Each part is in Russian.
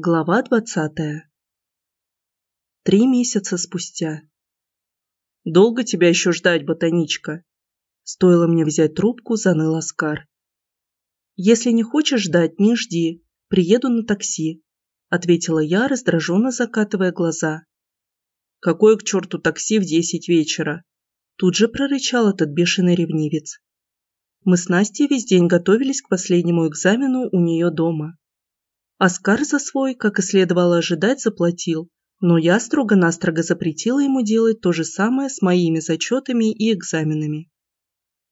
Глава двадцатая. Три месяца спустя. «Долго тебя еще ждать, ботаничка?» Стоило мне взять трубку, заныл Оскар. «Если не хочешь ждать, не жди. Приеду на такси», ответила я, раздраженно закатывая глаза. «Какое к черту такси в десять вечера?» Тут же прорычал этот бешеный ревнивец. Мы с Настей весь день готовились к последнему экзамену у нее дома. Оскар за свой, как и следовало ожидать, заплатил, но я строго-настрого запретила ему делать то же самое с моими зачетами и экзаменами.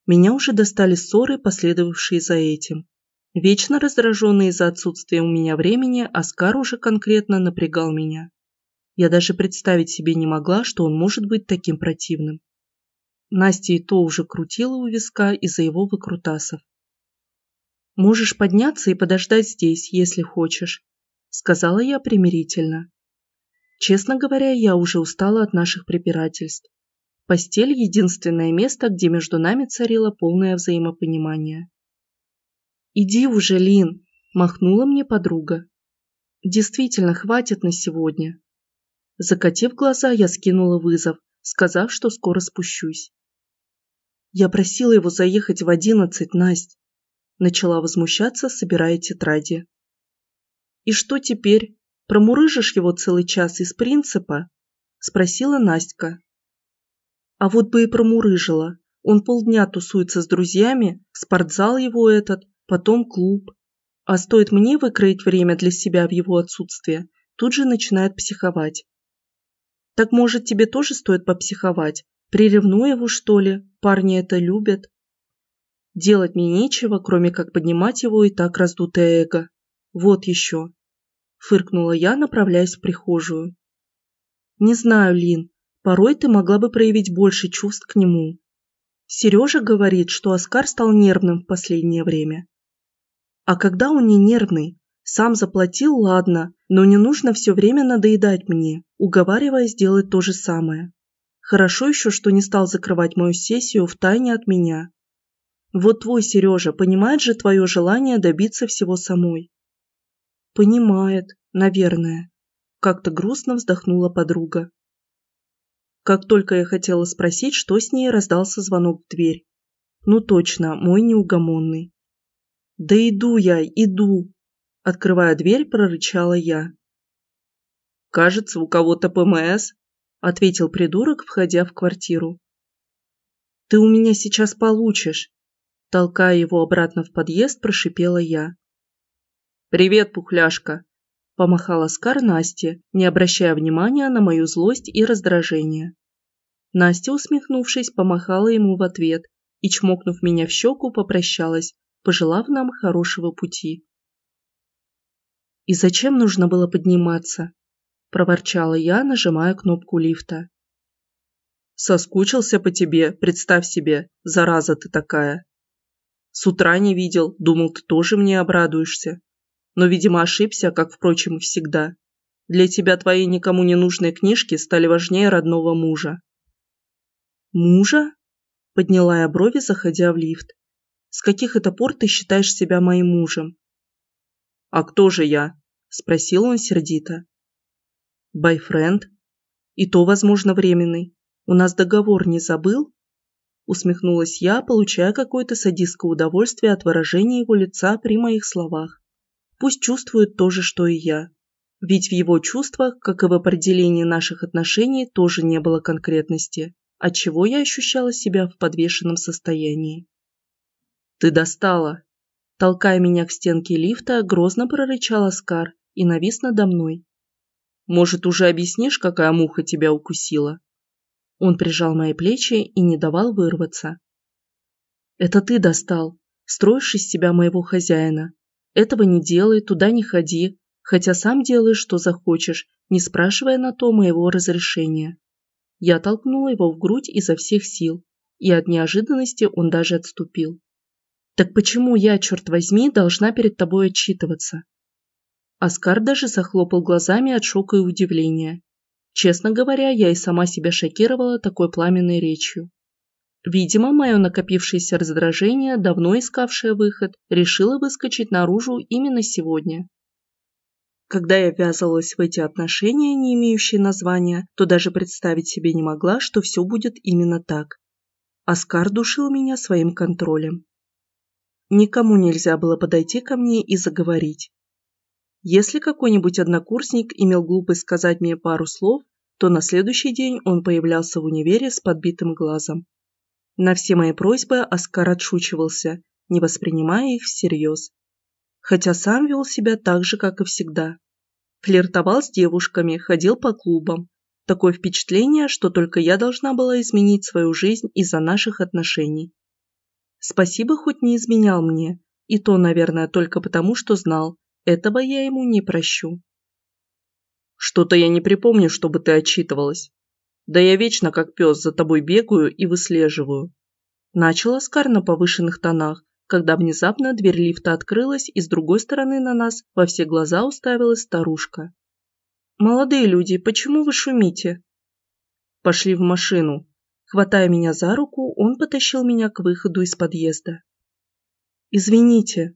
Меня уже достали ссоры, последовавшие за этим. Вечно раздраженный из-за отсутствия у меня времени, Оскар уже конкретно напрягал меня. Я даже представить себе не могла, что он может быть таким противным. Настя и то уже крутила у виска из-за его выкрутасов. «Можешь подняться и подождать здесь, если хочешь», — сказала я примирительно. Честно говоря, я уже устала от наших препирательств. Постель – единственное место, где между нами царило полное взаимопонимание. «Иди уже, Лин!» – махнула мне подруга. «Действительно, хватит на сегодня». Закатив глаза, я скинула вызов, сказав, что скоро спущусь. Я просила его заехать в одиннадцать, Насть. Начала возмущаться, собирая тетради. И что теперь? Промурыжишь его целый час из принципа? Спросила Настя. А вот бы и промурыжила. Он полдня тусуется с друзьями, спортзал его этот, потом клуб. А стоит мне выкроить время для себя в его отсутствие, тут же начинает психовать. Так может тебе тоже стоит попсиховать, Приревну его, что ли? Парни это любят. Делать мне нечего, кроме как поднимать его и так раздутое эго. Вот еще. Фыркнула я, направляясь в прихожую. Не знаю, Лин, порой ты могла бы проявить больше чувств к нему. Сережа говорит, что Оскар стал нервным в последнее время. А когда он не нервный? Сам заплатил, ладно, но не нужно все время надоедать мне, уговаривая сделать то же самое. Хорошо еще, что не стал закрывать мою сессию в тайне от меня. Вот твой Сережа понимает же твое желание добиться всего самой. Понимает, наверное. Как-то грустно вздохнула подруга. Как только я хотела спросить, что с ней, раздался звонок в дверь. Ну точно, мой неугомонный. Да иду я, иду. Открывая дверь, прорычала я. Кажется, у кого-то ПМС, ответил придурок, входя в квартиру. «Ты у меня сейчас получишь!» Толкая его обратно в подъезд, прошипела я. «Привет, пухляшка!» Помахал Оскар Насте, не обращая внимания на мою злость и раздражение. Настя, усмехнувшись, помахала ему в ответ и, чмокнув меня в щеку, попрощалась, пожелав нам хорошего пути. И зачем нужно было подниматься? – проворчала я, нажимая кнопку лифта. «Соскучился по тебе, представь себе, зараза ты такая. С утра не видел, думал, ты тоже мне обрадуешься. Но, видимо, ошибся, как, впрочем, и всегда. Для тебя твои никому не нужные книжки стали важнее родного мужа». «Мужа?» – подняла я брови, заходя в лифт. «С каких это пор ты считаешь себя моим мужем?» «А кто же я?» – спросил он сердито. Байфренд? И то, возможно, временный. У нас договор не забыл? Усмехнулась я, получая какое-то садистское удовольствие от выражения его лица при моих словах. Пусть чувствует то же, что и я. Ведь в его чувствах, как и в определении наших отношений, тоже не было конкретности, отчего я ощущала себя в подвешенном состоянии. «Ты достала!» Толкая меня к стенке лифта, грозно прорычал Оскар и навис надо мной. Может, уже объяснишь, какая муха тебя укусила?» Он прижал мои плечи и не давал вырваться. «Это ты достал. Строишь из себя моего хозяина. Этого не делай, туда не ходи, хотя сам делаешь, что захочешь, не спрашивая на то моего разрешения». Я толкнула его в грудь изо всех сил, и от неожиданности он даже отступил. «Так почему я, черт возьми, должна перед тобой отчитываться?» Оскар даже захлопал глазами от шока и удивления. Честно говоря, я и сама себя шокировала такой пламенной речью. Видимо, мое накопившееся раздражение, давно искавшее выход, решило выскочить наружу именно сегодня. Когда я ввязывалась в эти отношения, не имеющие названия, то даже представить себе не могла, что все будет именно так. Оскар душил меня своим контролем. Никому нельзя было подойти ко мне и заговорить. Если какой-нибудь однокурсник имел глупость сказать мне пару слов, то на следующий день он появлялся в универе с подбитым глазом. На все мои просьбы Оскар отшучивался, не воспринимая их всерьез хотя сам вел себя так же, как и всегда. Флиртовал с девушками, ходил по клубам. Такое впечатление, что только я должна была изменить свою жизнь из-за наших отношений. Спасибо хоть не изменял мне, и то, наверное, только потому, что знал, этого я ему не прощу. Что-то я не припомню, чтобы ты отчитывалась. Да я вечно как пес за тобой бегаю и выслеживаю. Начал Оскар на повышенных тонах, когда внезапно дверь лифта открылась, и с другой стороны на нас во все глаза уставилась старушка. «Молодые люди, почему вы шумите?» «Пошли в машину». Хватая меня за руку, он потащил меня к выходу из подъезда. «Извините»,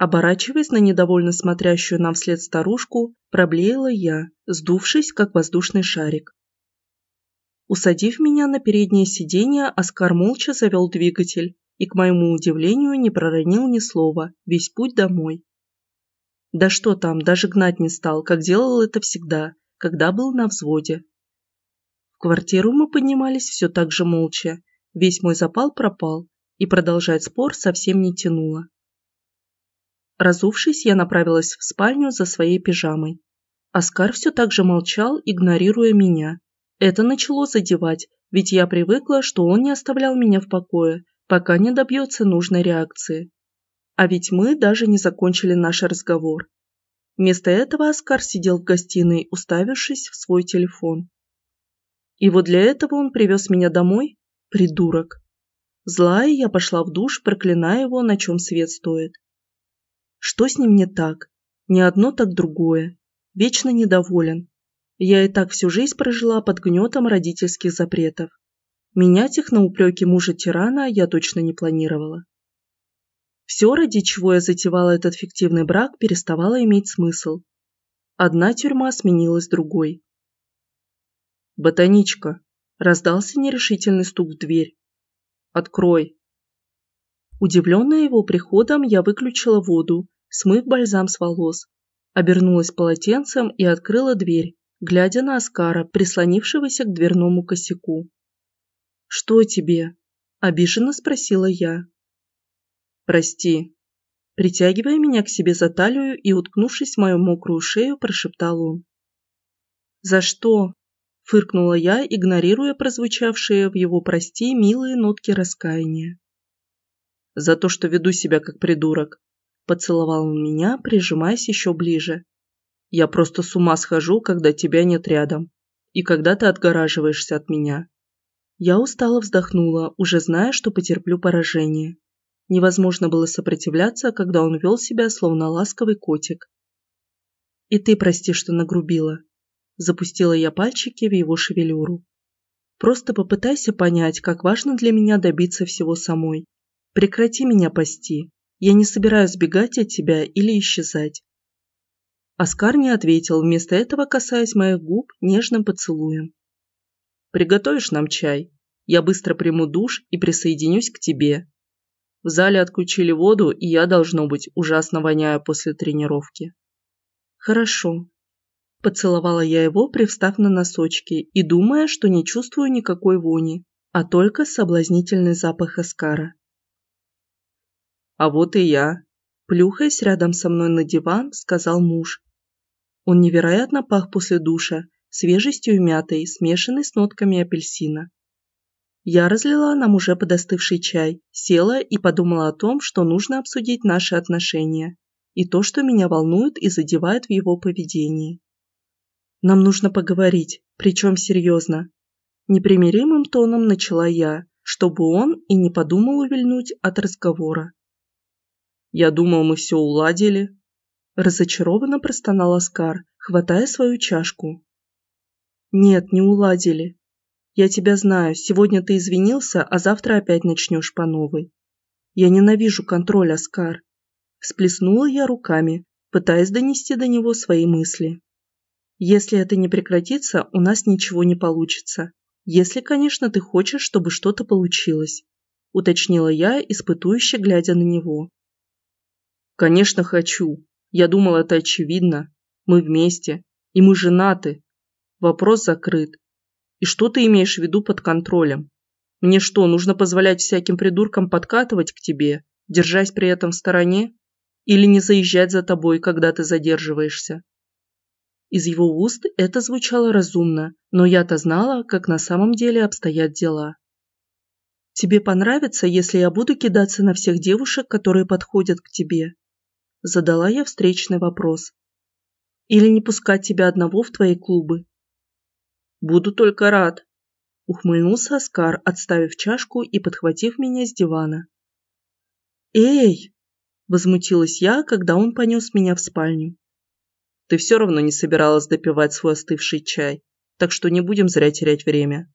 оборачиваясь на недовольно смотрящую нам вслед старушку, проблеяла я, сдувшись, как воздушный шарик. Усадив меня на переднее сиденье, Оскар молча завел двигатель, и, к моему удивлению, не проронил ни слова весь путь домой. Да что там, даже гнать не стал, как делал это всегда, когда был на взводе. В квартиру мы поднимались все так же молча, весь мой запал пропал, и продолжать спор совсем не тянуло. Разувшись, я направилась в спальню за своей пижамой. Оскар все так же молчал, игнорируя меня. Это начало задевать, ведь я привыкла, что он не оставлял меня в покое, пока не добьется нужной реакции. А ведь мы даже не закончили наш разговор. Вместо этого Оскар сидел в гостиной, уставившись в свой телефон. И вот для этого он привез меня домой? Придурок. Злая, я пошла в душ, проклиная его, на чем свет стоит. Что с ним не так? Ни одно, так другое. Вечно недоволен. Я и так всю жизнь прожила под гнетом родительских запретов. Менять их на упреки мужа-тирана я точно не планировала. Все, ради чего я затевала этот фиктивный брак, переставало иметь смысл. Одна тюрьма сменилась другой. «Ботаничка!» – раздался нерешительный стук в дверь. «Открой!» Удивленная его приходом, я выключила воду, смыв бальзам с волос, обернулась полотенцем и открыла дверь, глядя на Оскара, прислонившегося к дверному косяку. «Что тебе?» – обиженно спросила я. «Прости». Притягивая меня к себе за талию и уткнувшись в мою мокрую шею, прошептал он. «За что?» – фыркнула я, игнорируя прозвучавшие в его «прости» милые нотки раскаяния. «За то, что веду себя как придурок», – поцеловал он меня, прижимаясь еще ближе. «Я просто с ума схожу, когда тебя нет рядом, и когда ты отгораживаешься от меня. Я устало вздохнула, уже зная, что потерплю поражение. Невозможно было сопротивляться, когда он вел себя, словно ласковый котик. «И ты прости, что нагрубила», – запустила я пальчики в его шевелюру. «Просто попытайся понять, как важно для меня добиться всего самой. Прекрати меня пасти. Я не собираюсь сбегать от тебя или исчезать». Оскар не ответил, вместо этого касаясь моих губ нежным поцелуем. Приготовишь нам чай? Я быстро приму душ и присоединюсь к тебе. В зале отключили воду, и я, должно быть, ужасно воняю после тренировки. Хорошо. Поцеловала я его, привстав на носочки, и думая, что не чувствую никакой вони, а только соблазнительный запах Аскара. А вот и я. Плюхаясь рядом со мной на диван, сказал муж. Он невероятно пах после душа, свежестью мятой, смешанной с нотками апельсина. Я разлила нам уже подостывший чай, села и подумала о том, что нужно обсудить наши отношения и то, что меня волнует и задевает в его поведении. Нам нужно поговорить, причем серьезно. Непримиримым тоном начала я, чтобы он и не подумал увильнуть от разговора. Я думал, мы все уладили. Разочарованно простонал Оскар, хватая свою чашку. Нет, не уладили. Я тебя знаю, сегодня ты извинился, а завтра опять начнешь по новой. Я ненавижу контроль, Оскар. Всплеснула я руками, пытаясь донести до него свои мысли. Если это не прекратится, у нас ничего не получится. Если, конечно, ты хочешь, чтобы что-то получилось, уточнила я, испытующе глядя на него. Конечно, хочу. Я думал, это очевидно. Мы вместе. И мы женаты. Вопрос закрыт. И что ты имеешь в виду под контролем? Мне что, нужно позволять всяким придуркам подкатывать к тебе, держась при этом в стороне? Или не заезжать за тобой, когда ты задерживаешься? Из его уст это звучало разумно, но я-то знала, как на самом деле обстоят дела. «Тебе понравится, если я буду кидаться на всех девушек, которые подходят к тебе?» Задала я встречный вопрос. «Или не пускать тебя одного в твои клубы?» «Буду только рад», – ухмыльнулся Оскар, отставив чашку и подхватив меня с дивана. «Эй!» – возмутилась я, когда он понес меня в спальню. Ты все равно не собиралась допивать свой остывший чай, так что не будем зря терять время.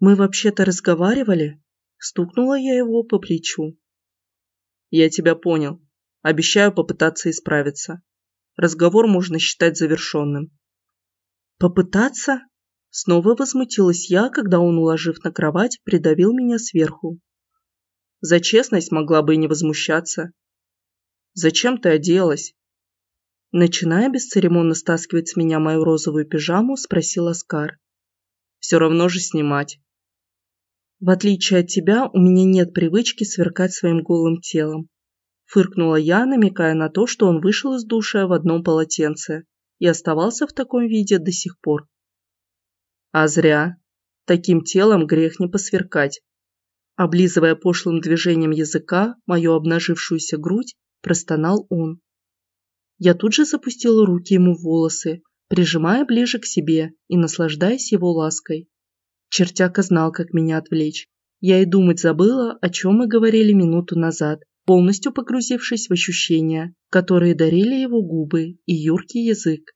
Мы вообще-то разговаривали? Стукнула я его по плечу. Я тебя понял. Обещаю попытаться исправиться. Разговор можно считать завершенным. Попытаться? Снова возмутилась я, когда он, уложив на кровать, придавил меня сверху. За честность могла бы и не возмущаться. Зачем ты оделась? Начиная бесцеремонно стаскивать с меня мою розовую пижаму, спросил Оскар. «Все равно же снимать». «В отличие от тебя, у меня нет привычки сверкать своим голым телом», фыркнула я, намекая на то, что он вышел из душа в одном полотенце и оставался в таком виде до сих пор. «А зря. Таким телом грех не посверкать». Облизывая пошлым движением языка мою обнажившуюся грудь, простонал он. Я тут же запустила руки ему в волосы, прижимая ближе к себе и наслаждаясь его лаской. Чертяка знал, как меня отвлечь. Я и думать забыла, о чем мы говорили минуту назад, полностью погрузившись в ощущения, которые дарили его губы и юркий язык.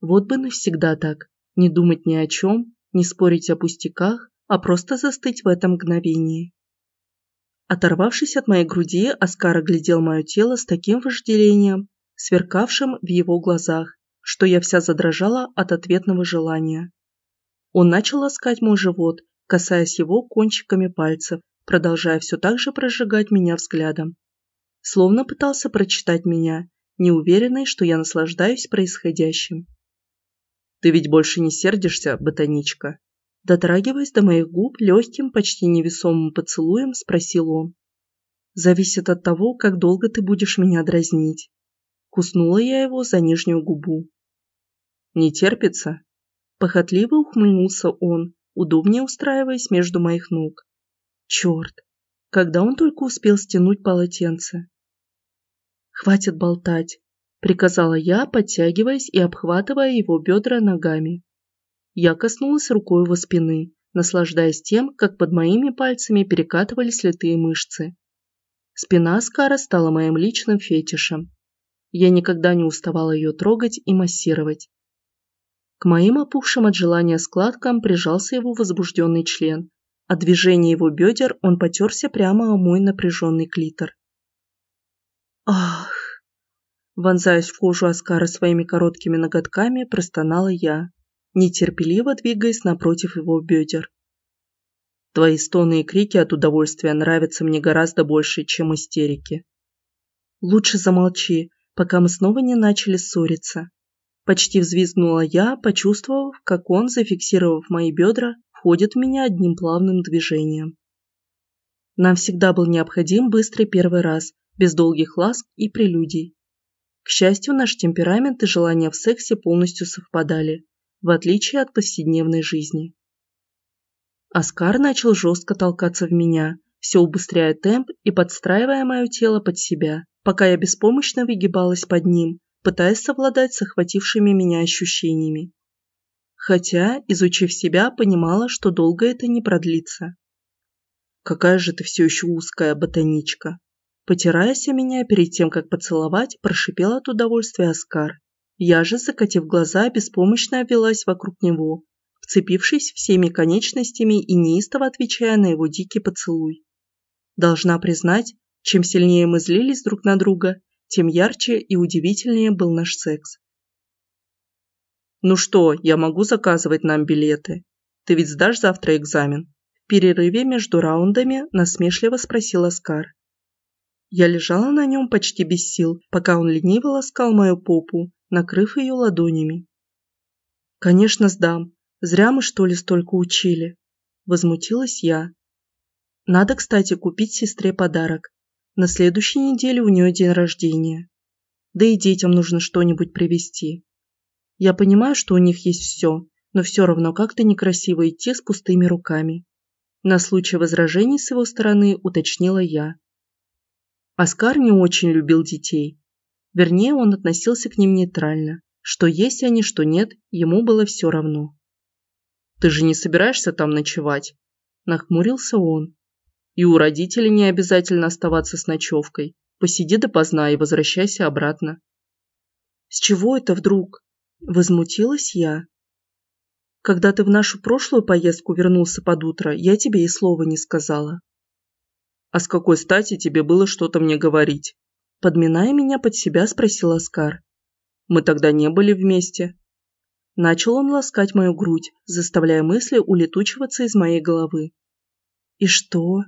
Вот бы навсегда так, не думать ни о чем, не спорить о пустяках, а просто застыть в этом мгновении. Оторвавшись от моей груди, Оскар оглядел мое тело с таким вожделением, сверкавшим в его глазах, что я вся задрожала от ответного желания. Он начал ласкать мой живот, касаясь его кончиками пальцев, продолжая все так же прожигать меня взглядом. Словно пытался прочитать меня, неуверенный, что я наслаждаюсь происходящим. «Ты ведь больше не сердишься, ботаничка?» Дотрагиваясь до моих губ легким, почти невесомым поцелуем, спросил он. «Зависит от того, как долго ты будешь меня дразнить». Куснула я его за нижнюю губу. «Не терпится?» Похотливо ухмыльнулся он, удобнее устраиваясь между моих ног. Черт, когда он только успел стянуть полотенце. «Хватит болтать», — приказала я, подтягиваясь и обхватывая его бедра ногами. Я коснулась рукой его спины, наслаждаясь тем, как под моими пальцами перекатывались литые мышцы. Спина Аскара стала моим личным фетишем. Я никогда не уставала ее трогать и массировать. К моим опухшим от желания складкам прижался его возбужденный член. От движения его бедер он потерся прямо о мой напряженный клитор. «Ах!» Вонзаясь в кожу Аскара своими короткими ноготками, простонала я, нетерпеливо двигаясь напротив его бедер. Твои стоны и крики от удовольствия нравятся мне гораздо больше, чем истерики. Лучше замолчи, пока мы снова не начали ссориться. Почти взвизгнула я, почувствовав, как он, зафиксировав мои бедра, входит в меня одним плавным движением. Нам всегда был необходим быстрый первый раз, без долгих ласк и прелюдий. К счастью, наш темперамент и желания в сексе полностью совпадали, в отличие от повседневной жизни. Оскар начал жестко толкаться в меня, все убыстряя темп и подстраивая мое тело под себя пока я беспомощно выгибалась под ним, пытаясь совладать с охватившими меня ощущениями. Хотя, изучив себя, понимала, что долго это не продлится. «Какая же ты все еще узкая ботаничка!» Потираясь о меня перед тем, как поцеловать, прошипел от удовольствия Оскар. Я же, закатив глаза, беспомощно обвелась вокруг него, вцепившись всеми конечностями и неистово отвечая на его дикий поцелуй. Должна признать, чем сильнее мы злились друг на друга, тем ярче и удивительнее был наш секс. «Ну что, я могу заказывать нам билеты? Ты ведь сдашь завтра экзамен?» В перерыве между раундами насмешливо спросил Оскар. Я лежала на нем почти без сил, пока он лениво ласкал мою попу, накрыв ее ладонями. «Конечно, сдам. Зря мы, что ли, столько учили?» Возмутилась я. «Надо, кстати, купить сестре подарок. На следующей неделе у нее день рождения. Да и детям нужно что-нибудь привезти. Я понимаю, что у них есть все, но все равно как-то некрасиво идти с пустыми руками. На случай возражений с его стороны уточнила я. Оскар не очень любил детей. Вернее, он относился к ним нейтрально. Что есть они, что нет, ему было все равно. «Ты же не собираешься там ночевать?» Нахмурился он. «И у родителей не обязательно оставаться с ночевкой. Посиди допоздна и возвращайся обратно». «С чего это вдруг?» Возмутилась я. «Когда ты в нашу прошлую поездку вернулся под утро, я тебе и слова не сказала. «А с какой стати тебе было что-то мне говорить?» Подминая меня под себя, спросил Оскар. «Мы тогда не были вместе». Начал он ласкать мою грудь, заставляя мысли улетучиваться из моей головы. «И что?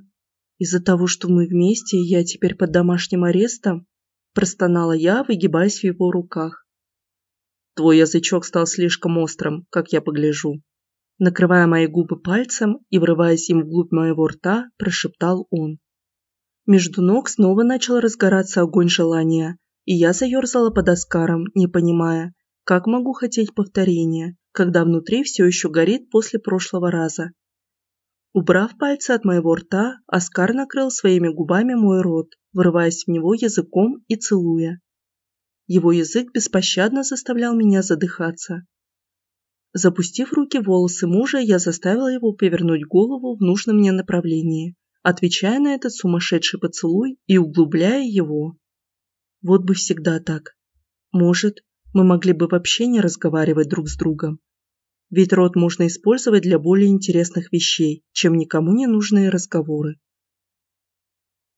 Из-за того, что мы вместе, я теперь под домашним арестом?» Простонала я, выгибаясь в его руках. «Твой язычок стал слишком острым, как я погляжу». Накрывая мои губы пальцем и врываясь им вглубь моего рта, прошептал он. Между ног снова начал разгораться огонь желания, и я заерзала под Оскаром, не понимая, как могу хотеть повторения, когда внутри все еще горит после прошлого раза. Убрав пальцы от моего рта, Оскар накрыл своими губами мой рот, вырываясь в него языком и целуя. Его язык беспощадно заставлял меня задыхаться. Запустив руки в волосы мужа, я заставила его повернуть голову в нужном мне направлении отвечая на этот сумасшедший поцелуй и углубляя его. Вот бы всегда так. Может, мы могли бы вообще не разговаривать друг с другом. Ведь рот можно использовать для более интересных вещей, чем никому не нужные разговоры.